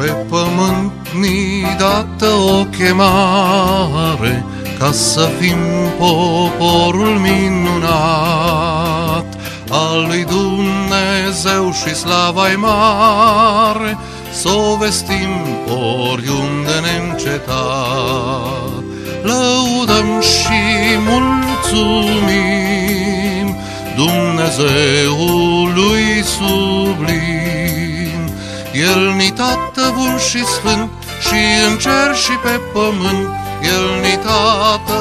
Pe pământ ni dată o chemare ca să fim poporul minunat al lui Dumnezeu și slava mare, să o vestim oriunde neîncetat. Lăudăm și mulțumim Dumnezeului sublim. El ni tată bun și sfânt și în cer și pe pământ, El ni tată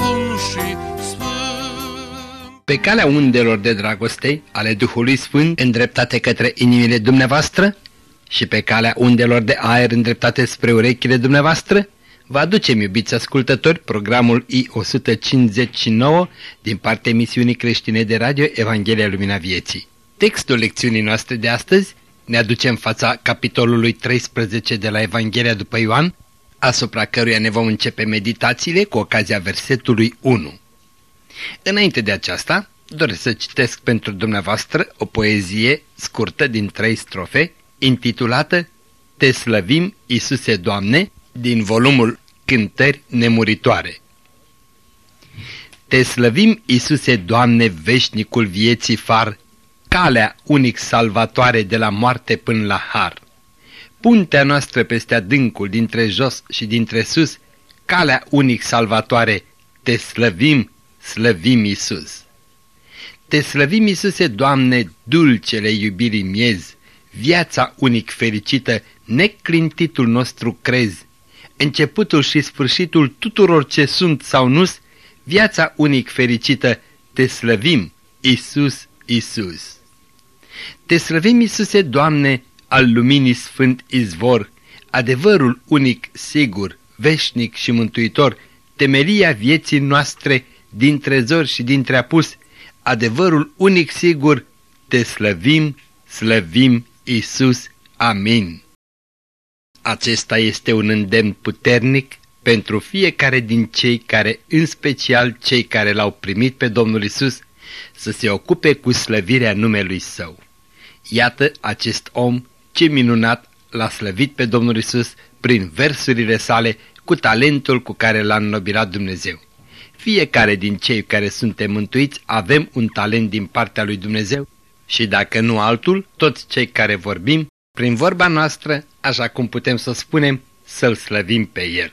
bun și pe calea undelor de dragoste ale Duhului Sfânt îndreptate către inimile dumneavoastră și pe calea undelor de aer îndreptate spre urechile dumneavoastră, vă aducem, iubiți ascultători, programul I-159 din partea emisiunii creștine de radio Evanghelia Lumina Vieții. Textul lecțiunii noastre de astăzi ne aduce în fața capitolului 13 de la Evanghelia după Ioan, asupra căruia ne vom începe meditațiile cu ocazia versetului 1. Înainte de aceasta, doresc să citesc pentru dumneavoastră o poezie scurtă din trei strofe, intitulată Te slăvim, Iisuse Doamne, din volumul Cântări Nemuritoare. Te slăvim, Iisuse Doamne, veșnicul vieții far, calea unic salvatoare de la moarte până la har. Puntea noastră peste adâncul dintre jos și dintre sus, calea unic salvatoare, te slăvim, slăvim Iisus. Te slăvim, Iisuse, Doamne, dulcele iubirii miez, viața unic fericită, neclintitul nostru crezi, începutul și sfârșitul tuturor ce sunt sau nu viața unic fericită, te slăvim, Isus, Isus. Te slăvim, Iisuse, Doamne, al luminii sfânt izvor, adevărul unic sigur, veșnic și mântuitor, temelia vieții noastre, din trezor și dintre apus, adevărul unic sigur, te slăvim, slăvim Isus. Amin. Acesta este un îndemn puternic pentru fiecare din cei care, în special cei care l-au primit pe Domnul Isus, să se ocupe cu slăvirea numelui Său. Iată acest om ce minunat l-a slăvit pe Domnul Isus prin versurile sale cu talentul cu care l-a înnobilat Dumnezeu. Fiecare din cei care suntem mântuiți avem un talent din partea lui Dumnezeu și dacă nu altul, toți cei care vorbim, prin vorba noastră, așa cum putem să spunem, să-L slăvim pe El.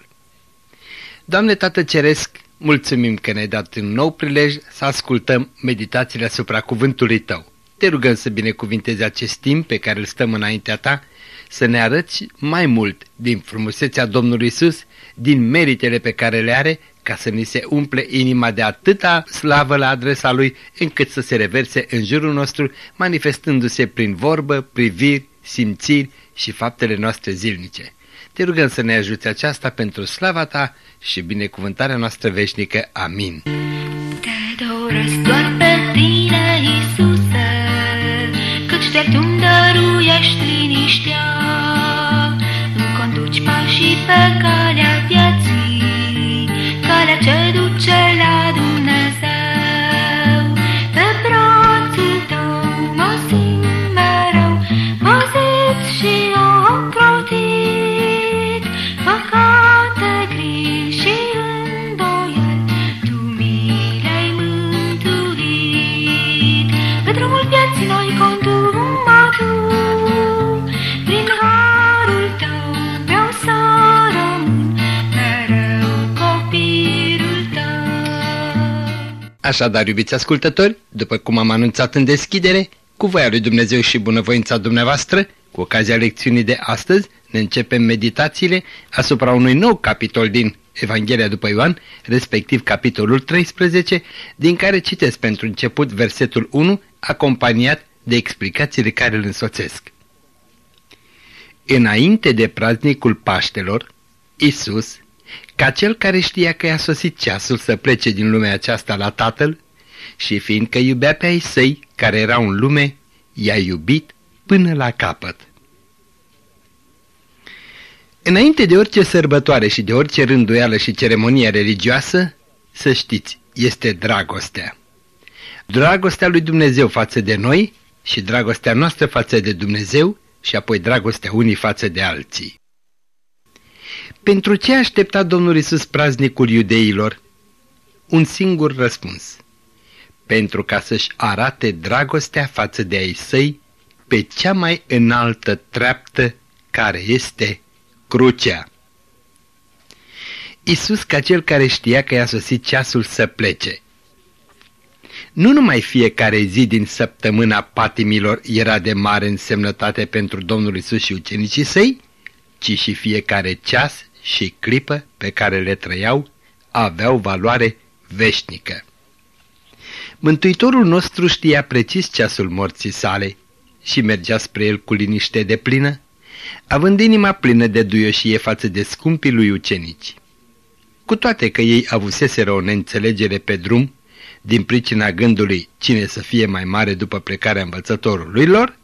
Doamne Tată Ceresc, mulțumim că ne-ai dat un nou prilej să ascultăm meditațiile asupra cuvântului Tău. Te rugăm să binecuvintezi acest timp pe care îl stăm înaintea Ta, să ne arăți mai mult din frumusețea Domnului Isus, din meritele pe care le are ca să ni se umple inima de atâta slavă la adresa Lui, încât să se reverse în jurul nostru, manifestându-se prin vorbă, priviri, simțiri și faptele noastre zilnice. Te rugăm să ne ajute aceasta pentru slava Ta și binecuvântarea noastră veșnică. Amin. Te doresc doar pe tine, Iisuse, căci de tu dăruiești liniștea, îmi conduci pașii pe calea vieții. Calea ce Așadar, iubiți ascultători, după cum am anunțat în deschidere, cu voia lui Dumnezeu și bunăvoința dumneavoastră, cu ocazia lecțiunii de astăzi, ne începem meditațiile asupra unui nou capitol din Evanghelia după Ioan, respectiv capitolul 13, din care citesc pentru început versetul 1, acompaniat de explicațiile care îl însoțesc. Înainte de praznicul Paștelor, Isus, ca cel care știa că i-a sosit ceasul să plece din lumea aceasta la tatăl și fiindcă iubea pe ai săi care erau în lume, i-a iubit până la capăt. Înainte de orice sărbătoare și de orice rânduială și ceremonie religioasă, să știți, este dragostea. Dragostea lui Dumnezeu față de noi și dragostea noastră față de Dumnezeu și apoi dragostea unii față de alții. Pentru ce aștepta Domnul Isus praznicul iudeilor? Un singur răspuns. Pentru ca să-și arate dragostea față de ai săi pe cea mai înaltă treaptă care este crucea. Isus ca cel care știa că i-a sosit ceasul să plece. Nu numai fiecare zi din săptămâna patimilor era de mare însemnătate pentru Domnul Isus și ucenicii săi, ci și fiecare ceas și clipă pe care le trăiau aveau valoare veșnică. Mântuitorul nostru știa precis ceasul morții sale și mergea spre el cu liniște de plină, având inima plină de duioșie față de scumpii lui ucenici. Cu toate că ei avuseseră o neînțelegere pe drum, din pricina gândului cine să fie mai mare după plecarea învățătorului lor,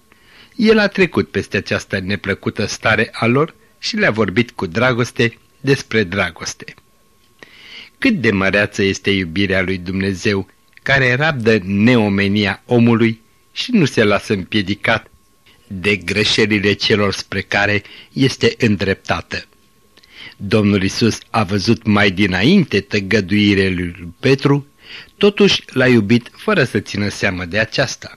el a trecut peste această neplăcută stare a lor și le-a vorbit cu dragoste despre dragoste. Cât de măreață este iubirea lui Dumnezeu, care rabdă neomenia omului și nu se lasă împiedicat de greșelile celor spre care este îndreptată. Domnul Isus a văzut mai dinainte tăgăduire lui Petru, totuși l-a iubit fără să țină seamă de aceasta.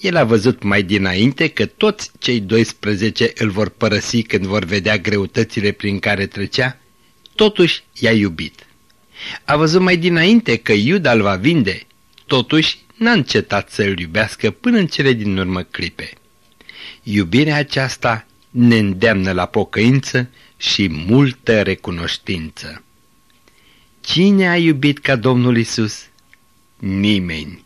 El a văzut mai dinainte că toți cei 12 îl vor părăsi când vor vedea greutățile prin care trecea, totuși i-a iubit. A văzut mai dinainte că Iuda îl va vinde, totuși n-a încetat să îl iubească până în cele din urmă clipe. Iubirea aceasta ne îndeamnă la pocăință și multă recunoștință. Cine a iubit ca Domnul Isus? Nimeni.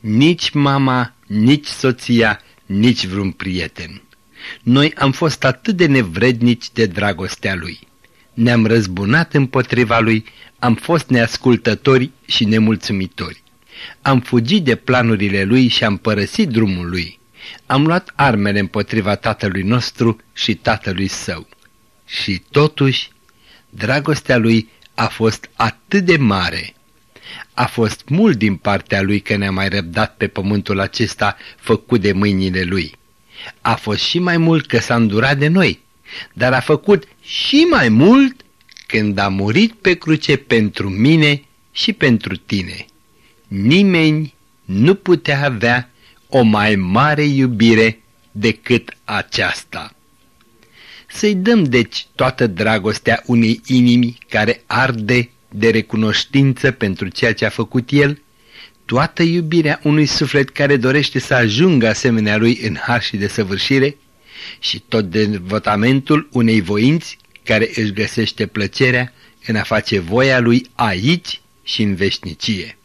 Nici mama, nici soția, nici vreun prieten. Noi am fost atât de nevrednici de dragostea Lui. Ne-am răzbunat împotriva Lui, am fost neascultători și nemulțumitori. Am fugit de planurile Lui și am părăsit drumul Lui. Am luat armele împotriva Tatălui nostru și Tatălui Său. Și totuși, dragostea Lui a fost atât de mare. A fost mult din partea Lui că ne-a mai răbdat pe pământul acesta făcut de mâinile Lui. A fost și mai mult că s-a îndurat de noi, dar a făcut și mai mult când a murit pe cruce pentru mine și pentru tine. Nimeni nu putea avea o mai mare iubire decât aceasta. Să-i dăm deci toată dragostea unei inimi care arde de recunoștință pentru ceea ce a făcut el, toată iubirea unui suflet care dorește să ajungă asemenea lui în har și de săvârșire și tot devotamentul unei voinți care își găsește plăcerea în a face voia lui aici și în veșnicie.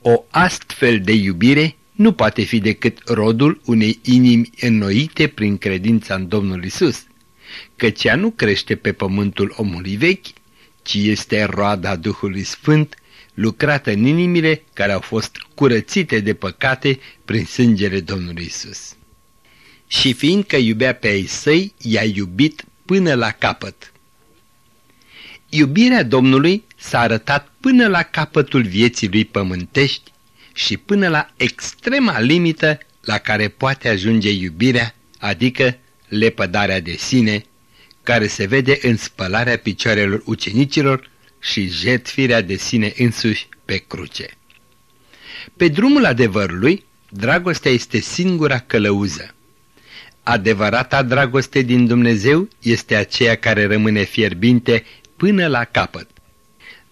O astfel de iubire nu poate fi decât rodul unei inimi înnoite prin credința în Domnul Isus, căci ea nu crește pe pământul omului vechi, ci este roada Duhului Sfânt, lucrată în inimile care au fost curățite de păcate prin sângele Domnului Isus. Și fiindcă iubea pe ei săi, i-a iubit până la capăt. Iubirea Domnului s-a arătat până la capătul vieții lui pământești și până la extrema limită la care poate ajunge iubirea, adică lepădarea de sine, care se vede în spălarea picioarelor ucenicilor și jetfirea de sine însuși pe cruce. Pe drumul adevărului, dragostea este singura călăuză. Adevărata dragoste din Dumnezeu este aceea care rămâne fierbinte până la capăt.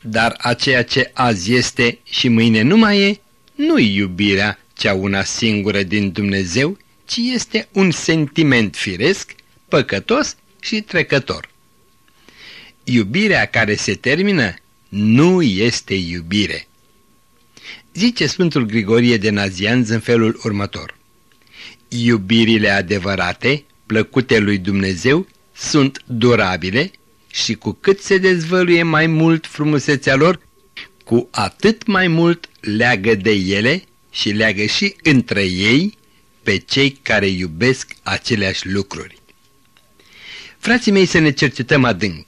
Dar aceea ce azi este și mâine nu mai e, nu-i iubirea cea una singură din Dumnezeu, ci este un sentiment firesc, păcătos și trecător. Iubirea care se termină nu este iubire. Zice Sfântul Grigorie de Nazianz în felul următor. Iubirile adevărate, plăcute lui Dumnezeu, sunt durabile și cu cât se dezvăluie mai mult frumusețea lor, cu atât mai mult leagă de ele și leagă și între ei pe cei care iubesc aceleași lucruri. Frații mei să ne cercetăm adânc.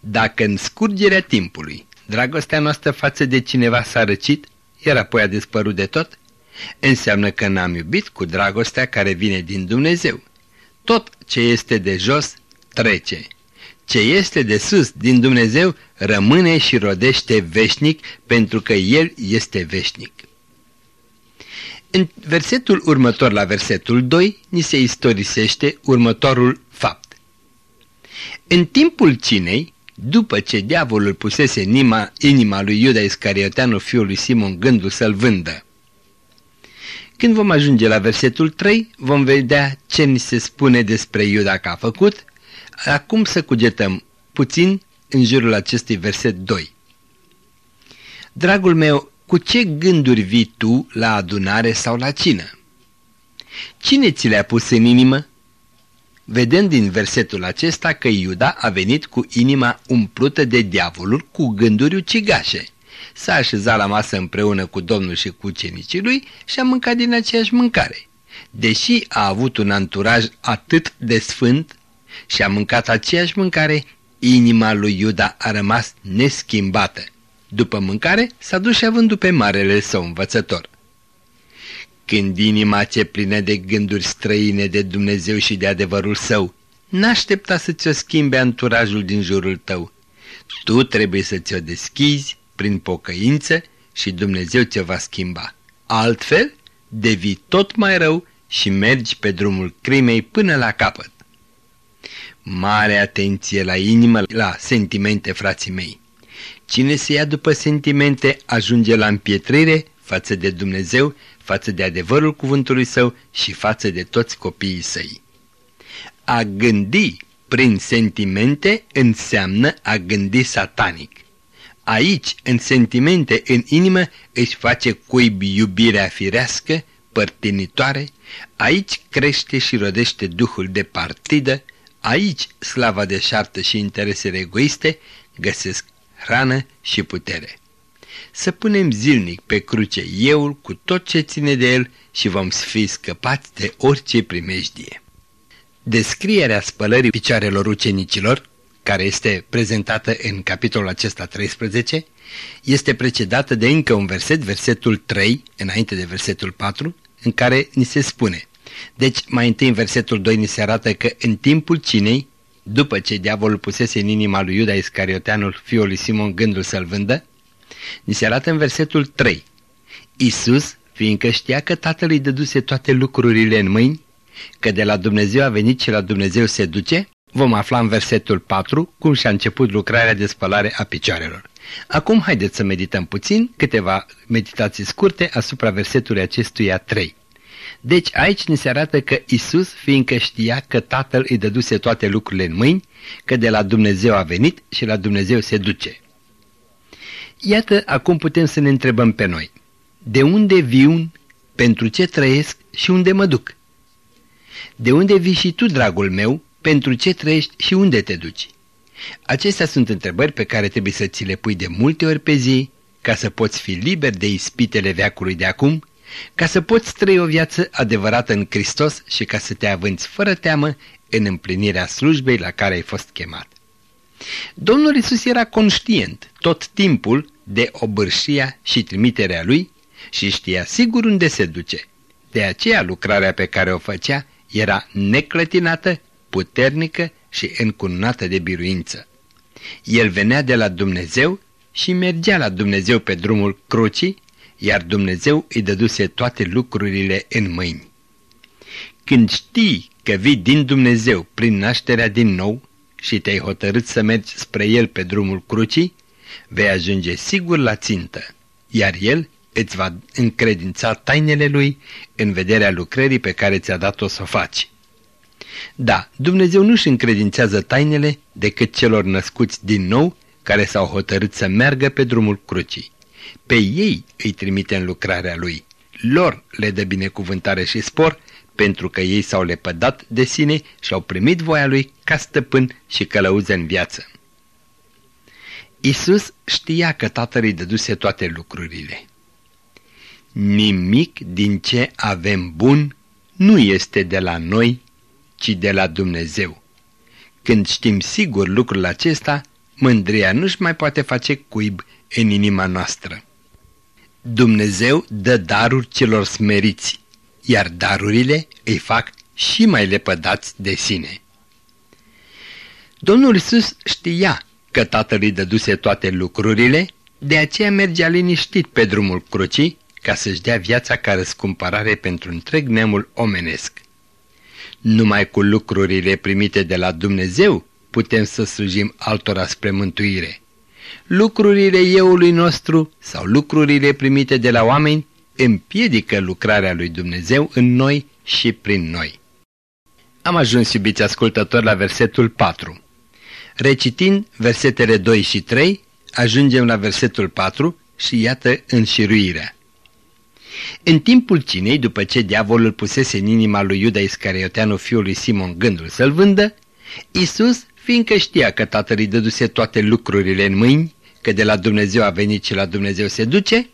Dacă în scurgerea timpului dragostea noastră față de cineva s-a răcit, iar apoi a dispărut de tot, înseamnă că n-am iubit cu dragostea care vine din Dumnezeu. tot ce este de jos trece. Ce este de sus din Dumnezeu rămâne și rodește veșnic pentru că El este veșnic. În versetul următor la versetul 2 ni se istorisește următorul fapt. În timpul cinei, după ce diavolul pusese în inima, inima lui Iuda Iscarioteanu fiul lui Simon gândul să-l vândă. Când vom ajunge la versetul 3, vom vedea ce ni se spune despre Iuda că a făcut. Acum să cugetăm puțin în jurul acestui verset 2. Dragul meu, cu ce gânduri vii tu la adunare sau la cină? Cine ți le-a pus în inimă? Vedem din versetul acesta că Iuda a venit cu inima umplută de diavolul cu gânduri ucigașe. S-a așezat la masă împreună cu Domnul și cu ucenicii lui și a mâncat din aceeași mâncare. Deși a avut un anturaj atât de sfânt și a mâncat aceeași mâncare, inima lui Iuda a rămas neschimbată. După mâncare s-a dus și a vândut pe marele său învățător. Când inima ce plină de gânduri străine de Dumnezeu și de adevărul său, n-aștepta să ți-o schimbe anturajul din jurul tău. Tu trebuie să ți-o deschizi prin pocăință și Dumnezeu ți-o va schimba. Altfel, devii tot mai rău și mergi pe drumul crimei până la capăt. Mare atenție la inimă, la sentimente, frații mei. Cine se ia după sentimente ajunge la împietrire față de Dumnezeu, față de adevărul cuvântului său și față de toți copiii săi. A gândi prin sentimente înseamnă a gândi satanic. Aici, în sentimente, în inimă, își face cuib iubirea firească, părtinitoare, aici crește și rodește duhul de partidă, aici slava de șartă și interesele egoiste găsesc hrană și putere. Să punem zilnic pe cruce euul cu tot ce ține de el și vom fi scăpați de orice primejdie. Descrierea spălării picioarelor ucenicilor, care este prezentată în capitolul acesta 13, este precedată de încă un verset, versetul 3, înainte de versetul 4, în care ni se spune Deci, mai întâi în versetul 2 ni se arată că în timpul cinei, după ce diavolul pusese în inima lui Iuda Iscarioteanul, fiul lui Simon, gândul să-l vândă, ni se arată în versetul 3. Isus, fiindcă știa că tatăl îi dăduse toate lucrurile în mâini, că de la Dumnezeu a venit și la Dumnezeu se duce, vom afla în versetul 4 cum și-a început lucrarea de spălare a picioarelor. Acum haideți să medităm puțin câteva meditații scurte asupra versetului acestuia 3. Deci aici ni se arată că Isus, fiindcă știa că Tatăl îi dăduse toate lucrurile în mâini, că de la Dumnezeu a venit și la Dumnezeu se duce. Iată, acum putem să ne întrebăm pe noi. De unde viun, pentru ce trăiesc și unde mă duc? De unde vii și tu, dragul meu, pentru ce trăiești și unde te duci? Acestea sunt întrebări pe care trebuie să ți le pui de multe ori pe zi, ca să poți fi liber de ispitele veacului de acum, ca să poți trăi o viață adevărată în Hristos și ca să te avânți fără teamă în împlinirea slujbei la care ai fost chemat. Domnul Isus era conștient tot timpul de obârșia și trimiterea lui și știa sigur unde se duce. De aceea lucrarea pe care o făcea era neclătinată, puternică și încununată de biruință. El venea de la Dumnezeu și mergea la Dumnezeu pe drumul crucii, iar Dumnezeu îi dăduse toate lucrurile în mâini. Când știi că vii din Dumnezeu prin nașterea din nou, și te-ai hotărât să mergi spre El pe drumul crucii, vei ajunge sigur la țintă, iar El îți va încredința tainele Lui în vederea lucrării pe care ți-a dat-o să o faci. Da, Dumnezeu nu-și încredințează tainele decât celor născuți din nou care s-au hotărât să meargă pe drumul crucii. Pe ei îi trimite în lucrarea Lui. Lor le dă binecuvântare și spor pentru că ei s-au lepădat de sine și au primit voia lui ca stăpân și călăuză în viață. Isus știa că tatăl îi dăduse toate lucrurile. Nimic din ce avem bun nu este de la noi, ci de la Dumnezeu. Când știm sigur lucrul acesta, mândria nu-și mai poate face cuib în inima noastră. Dumnezeu dă daruri celor smeriți iar darurile îi fac și mai lepădați de sine. Domnul Isus știa că tatăl îi dăduse toate lucrurile, de aceea mergea liniștit pe drumul crucii ca să-și dea viața ca răscumpărare pentru întreg neamul omenesc. Numai cu lucrurile primite de la Dumnezeu putem să slujim altora spre mântuire. Lucrurile euului nostru sau lucrurile primite de la oameni împiedică lucrarea lui Dumnezeu în noi și prin noi. Am ajuns, iubiți ascultători, la versetul 4. Recitind versetele 2 și 3, ajungem la versetul 4 și iată înșiruirea. În timpul cinei, după ce diavolul pusese în inima lui Iuda Iscarioteanu fiului Simon gândul să-l vândă, Isus, fiindcă știa că tatăl îi dăduse toate lucrurile în mâini, că de la Dumnezeu a venit și la Dumnezeu se duce,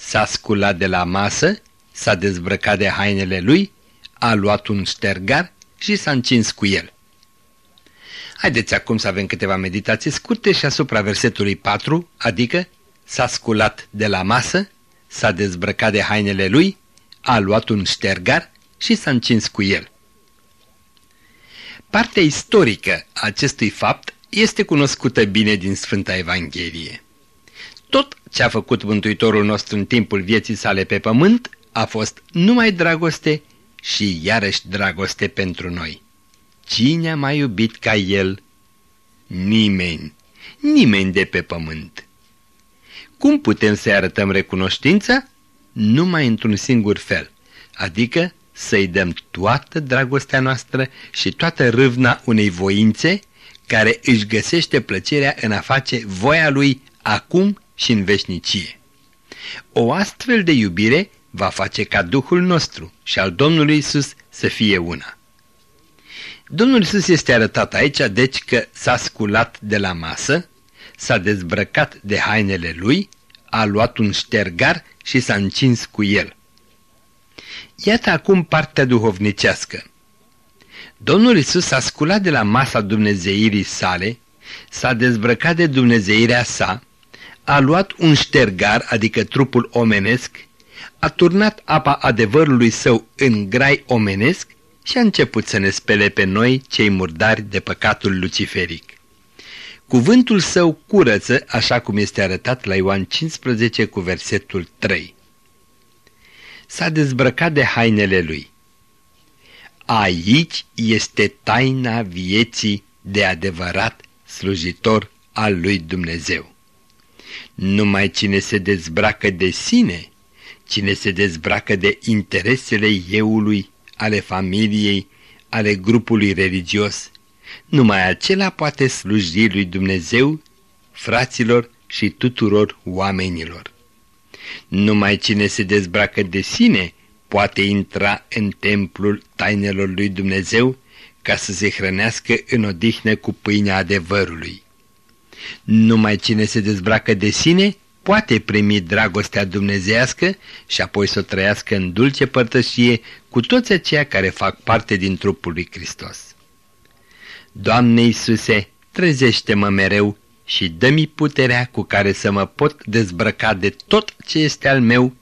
s-a sculat de la masă, s-a dezbrăcat de hainele lui, a luat un ștergar și s-a încins cu el. Haideți acum să avem câteva meditații scurte și asupra versetului 4, adică s-a sculat de la masă, s-a dezbrăcat de hainele lui, a luat un ștergar și s-a încins cu el. Partea istorică a acestui fapt este cunoscută bine din Sfânta Evanghelie. Tot ce a făcut Mântuitorul nostru în timpul vieții sale pe pământ a fost numai dragoste și iarăși dragoste pentru noi. Cine a mai iubit ca el? Nimeni, nimeni de pe pământ. Cum putem să-i arătăm recunoștința? Numai într-un singur fel, adică să-i dăm toată dragostea noastră și toată râvna unei voințe care își găsește plăcerea în a face voia lui acum și în veșnicie. O astfel de iubire va face ca Duhul nostru și al Domnului Isus să fie una. Domnul Isus este arătat aici, deci că s-a sculat de la masă, s-a dezbrăcat de hainele lui, a luat un ștergar și s-a încins cu el. Iată acum partea duhovnicească. Domnul Isus s-a sculat de la masa dumnezeirii sale, s-a dezbrăcat de dumnezeirea sa, a luat un ștergar, adică trupul omenesc, a turnat apa adevărului său în grai omenesc și a început să ne spele pe noi, cei murdari de păcatul luciferic. Cuvântul său curăță, așa cum este arătat la Ioan 15 cu versetul 3. S-a dezbrăcat de hainele lui. Aici este taina vieții de adevărat slujitor al lui Dumnezeu. Numai cine se dezbracă de sine, cine se dezbracă de interesele euului, ale familiei, ale grupului religios, numai acela poate sluji lui Dumnezeu, fraților și tuturor oamenilor. Numai cine se dezbracă de sine poate intra în templul tainelor lui Dumnezeu ca să se hrănească în odihnă cu pâinea adevărului. Numai cine se dezbracă de sine poate primi dragostea dumnezească și apoi să o trăiască în dulce părtășie cu toți aceia care fac parte din trupul lui Hristos. Doamne Iisuse, trezește-mă mereu și dă-mi puterea cu care să mă pot dezbrăca de tot ce este al meu,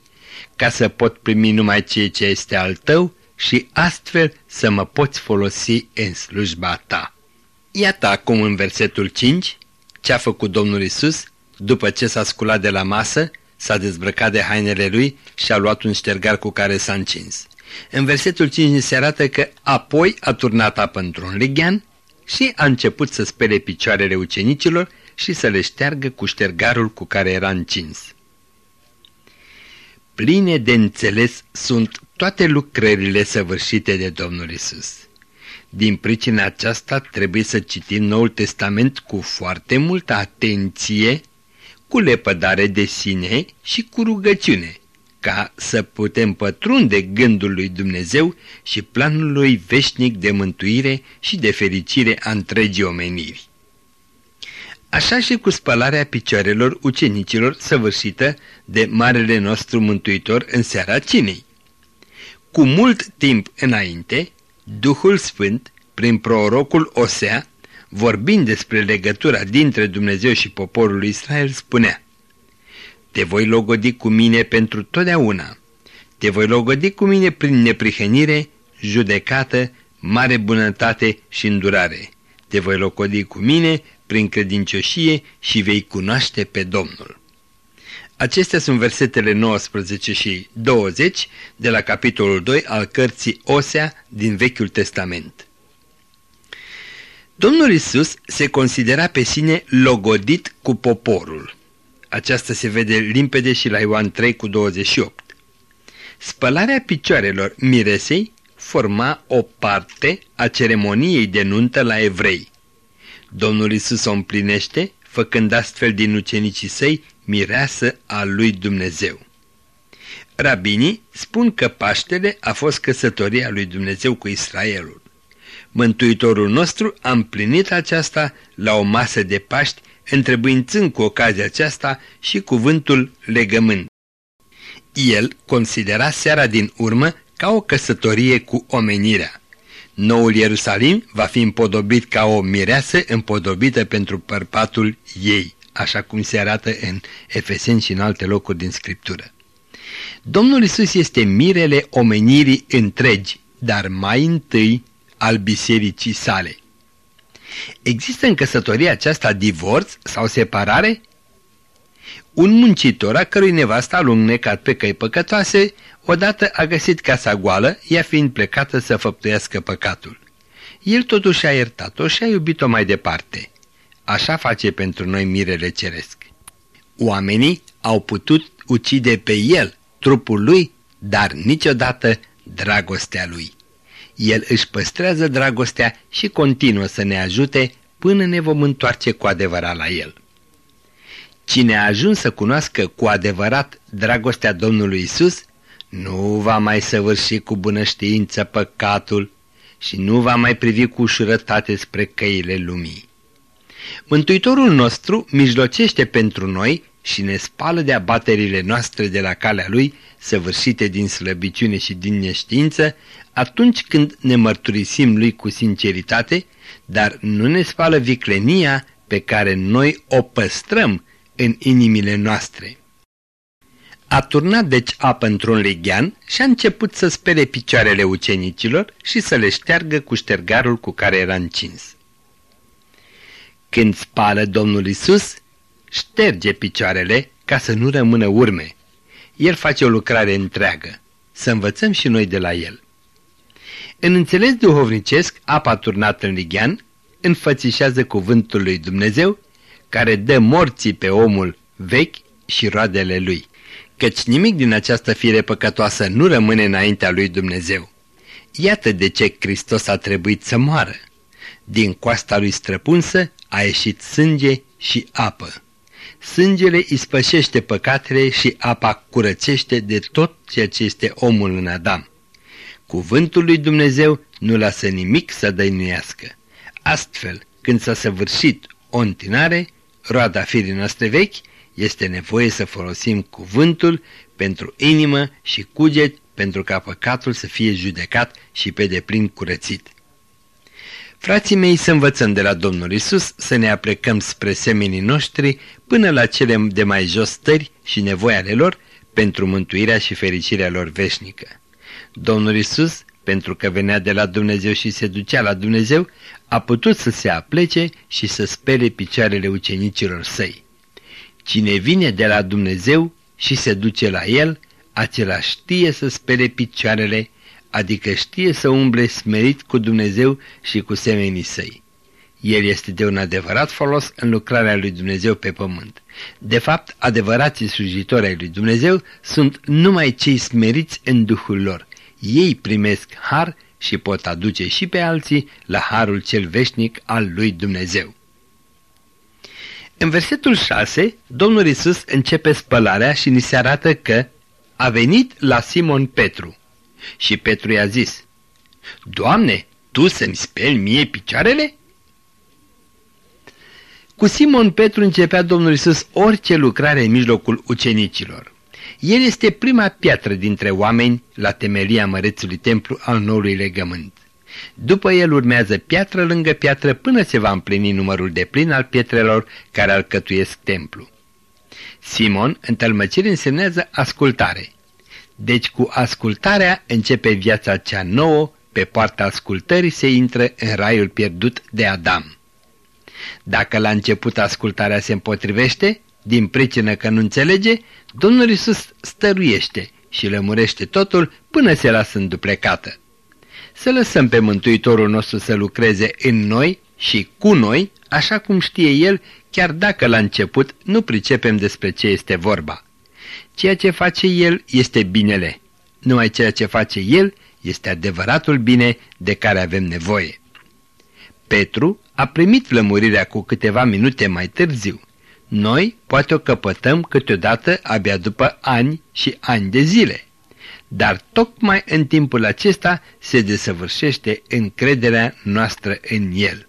ca să pot primi numai ceea ce este al tău și astfel să mă poți folosi în slujba ta. Iată acum în versetul 5 ce a făcut Domnul Isus după ce s-a sculat de la masă, s-a dezbrăcat de hainele lui și a luat un ștergar cu care s-a încins. În versetul 5 se arată că apoi a turnat apă într-un lighean și a început să spele picioarele ucenicilor și să le șteargă cu ștergarul cu care era încins. Pline de înțeles sunt toate lucrările săvârșite de Domnul Isus. Din pricina aceasta trebuie să citim Noul Testament cu foarte multă atenție, cu lepădare de sine și cu rugăciune, ca să putem pătrunde gândul lui Dumnezeu și planul lui veșnic de mântuire și de fericire a întregii omeniri. Așa și cu spălarea picioarelor ucenicilor săvârșită de Marele nostru Mântuitor în seara cinei. Cu mult timp înainte, Duhul Sfânt, prin prorocul Osea, vorbind despre legătura dintre Dumnezeu și poporul Israel, spunea Te voi logodi cu mine pentru totdeauna, te voi logodi cu mine prin neprihănire, judecată, mare bunătate și îndurare. Te voi locodi cu mine prin credincioșie și vei cunoaște pe Domnul. Acestea sunt versetele 19 și 20 de la capitolul 2 al cărții Osea din Vechiul Testament. Domnul Isus se considera pe sine logodit cu poporul. Aceasta se vede limpede și la Ioan 3 cu 28. Spălarea picioarelor miresei forma o parte a ceremoniei de nuntă la evrei. Domnul Isus o împlinește, făcând astfel din ucenicii săi mireasă a lui Dumnezeu. Rabinii spun că Paștele a fost căsătoria lui Dumnezeu cu Israelul. Mântuitorul nostru a împlinit aceasta la o masă de Paști, întrebuințând cu ocazia aceasta și cuvântul legământ. El considera seara din urmă ca o căsătorie cu omenirea. Noul Ierusalim va fi împodobit ca o mireasă împodobită pentru părpatul ei, așa cum se arată în Efeseni și în alte locuri din Scriptură. Domnul Isus este mirele omenirii întregi, dar mai întâi al bisericii sale. Există în căsătoria aceasta divorț sau separare? Un muncitor a cărui nevasta a lunecat pe căi păcătoase, odată a găsit casa goală, ea fiind plecată să făptuiască păcatul. El totuși a iertat-o și a iubit-o mai departe. Așa face pentru noi mirele ceresc. Oamenii au putut ucide pe el, trupul lui, dar niciodată dragostea lui. El își păstrează dragostea și continuă să ne ajute până ne vom întoarce cu adevărat la el. Cine a ajuns să cunoască cu adevărat dragostea Domnului Isus, nu va mai săvârși cu bunăștiință păcatul și nu va mai privi cu ușurătate spre căile lumii. Mântuitorul nostru mijlocește pentru noi și ne spală de abaterile noastre de la calea Lui, săvârșite din slăbiciune și din neștiință, atunci când ne mărturisim Lui cu sinceritate, dar nu ne spală viclenia pe care noi o păstrăm în inimile noastre. A turnat deci apă într-un lighean și a început să spere picioarele ucenicilor și să le șteargă cu ștergarul cu care era încins. Când spală Domnul Isus, șterge picioarele ca să nu rămână urme. El face o lucrare întreagă. Să învățăm și noi de la el. În înțeles duhovnicesc, apa turnată în lighean înfățișează cuvântul lui Dumnezeu, care dă morții pe omul vechi și roadele lui, căci nimic din această fire păcătoasă nu rămâne înaintea lui Dumnezeu. Iată de ce Hristos a trebuit să moară. Din coasta lui străpunsă a ieșit sânge și apă. Sângele ispășește păcatele și apa curățește de tot ceea ce este omul în Adam. Cuvântul lui Dumnezeu nu lasă nimic să dăinuiască. Astfel, când s-a săvârșit o întinare, roada firii noastre vechi, este nevoie să folosim cuvântul pentru inimă și cuget pentru ca păcatul să fie judecat și pe deplin curățit. Frații mei să învățăm de la Domnul Isus să ne aplecăm spre semenii noștri până la cele de mai jos stări și nevoia lor pentru mântuirea și fericirea lor veșnică. Domnul Isus, pentru că venea de la Dumnezeu și se ducea la Dumnezeu, a putut să se aplece și să spele picioarele ucenicilor săi. Cine vine de la Dumnezeu și se duce la El, acela știe să spele picioarele adică știe să umble smerit cu Dumnezeu și cu semenii săi. El este de un adevărat folos în lucrarea lui Dumnezeu pe pământ. De fapt, adevărații slujitori ai lui Dumnezeu sunt numai cei smeriți în Duhul lor. Ei primesc har și pot aduce și pe alții la harul cel veșnic al lui Dumnezeu. În versetul 6, Domnul Isus începe spălarea și ni se arată că a venit la Simon Petru. Și Petru i-a zis, Doamne, tu să-mi speli mie picioarele? Cu Simon Petru începea Domnul Isus orice lucrare în mijlocul ucenicilor. El este prima piatră dintre oameni la temelia mărețului templu al noului legământ. După el urmează piatră lângă piatră până se va împlini numărul de plin al pietrelor care alcătuiesc templu. Simon, în tălmăcire, însemnează ascultare. Deci cu ascultarea începe viața cea nouă pe poarta ascultării se intră în raiul pierdut de Adam. Dacă la început ascultarea se împotrivește, din pricină că nu înțelege, Domnul Iisus stăruiește și lămurește totul până se lasă înduplecată. Să lăsăm pe Mântuitorul nostru să lucreze în noi și cu noi, așa cum știe El, chiar dacă la început nu pricepem despre ce este vorba. Ceea ce face El este binele. Numai ceea ce face El este adevăratul bine de care avem nevoie. Petru a primit lămurirea cu câteva minute mai târziu. Noi poate o căpătăm câteodată abia după ani și ani de zile. Dar tocmai în timpul acesta se desăvârșește încrederea noastră în El.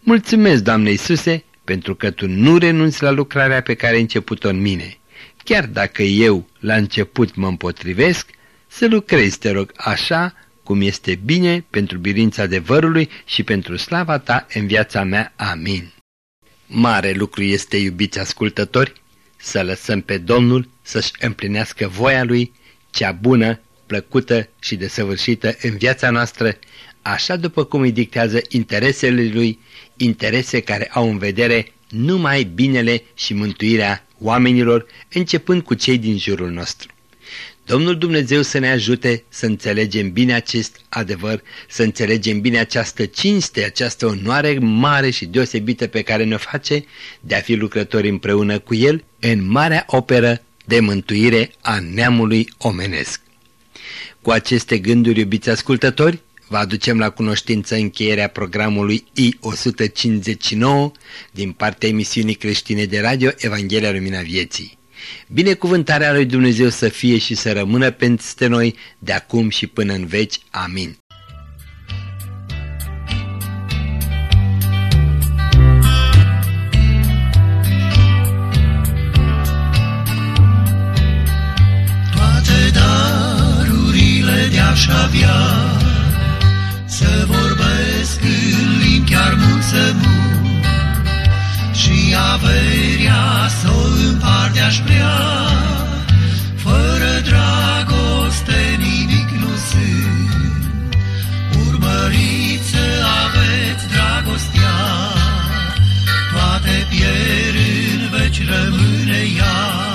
Mulțumesc, Doamne Iisuse, pentru că Tu nu renunți la lucrarea pe care ai început-o în mine. Chiar dacă eu la început mă împotrivesc, să lucrezi, te rog, așa cum este bine pentru birința adevărului și pentru slava ta în viața mea. Amin. Mare lucru este, iubiți ascultători, să lăsăm pe Domnul să-și împlinească voia Lui, cea bună, plăcută și desăvârșită în viața noastră, așa după cum îi dictează interesele Lui, interese care au în vedere numai binele și mântuirea oamenilor, începând cu cei din jurul nostru. Domnul Dumnezeu să ne ajute să înțelegem bine acest adevăr, să înțelegem bine această cinste, această onoare mare și deosebită pe care ne face de a fi lucrători împreună cu El în marea operă de mântuire a neamului omenesc. Cu aceste gânduri, iubiți ascultători, vă aducem la cunoștință încheierea programului I-159 din partea emisiunii creștine de radio Evanghelia Lumina Vieții. Binecuvântarea lui Dumnezeu să fie și să rămână peste noi de acum și până în veci. Amin. Toate darurile de-aș avea în limbi chiar mult să mult Și averia să o împart de-aș vrea. Fără dragoste nimic nu sunt. Urmăriți să aveți dragostea. Toate pierd în veci rămâne ea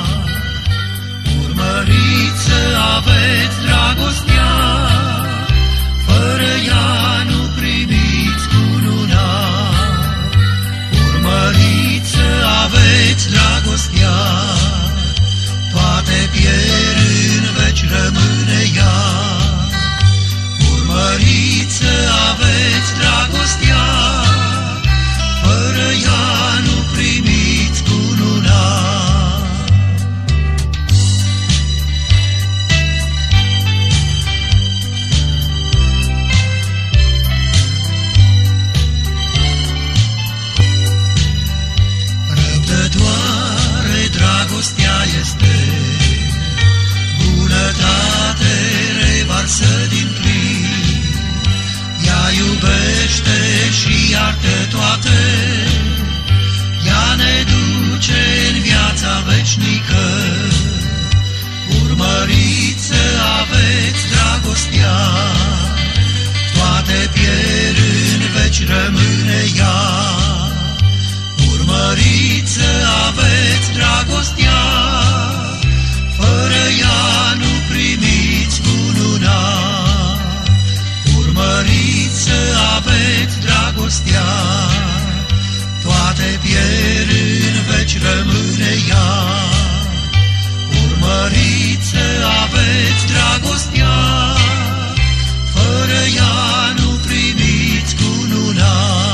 și iartă toate, ea ne duce în viața veșnică. Urmăriți să aveți dragostea, toate pierd în veci rămâne ea. Urmăriți să aveți dragostea, fără ea nu primiți cununa dorit să aveți dragostea, toate pierd în veci rămâne ea. Urmăriți să aveți dragostea, fără ea nu primiți cununa.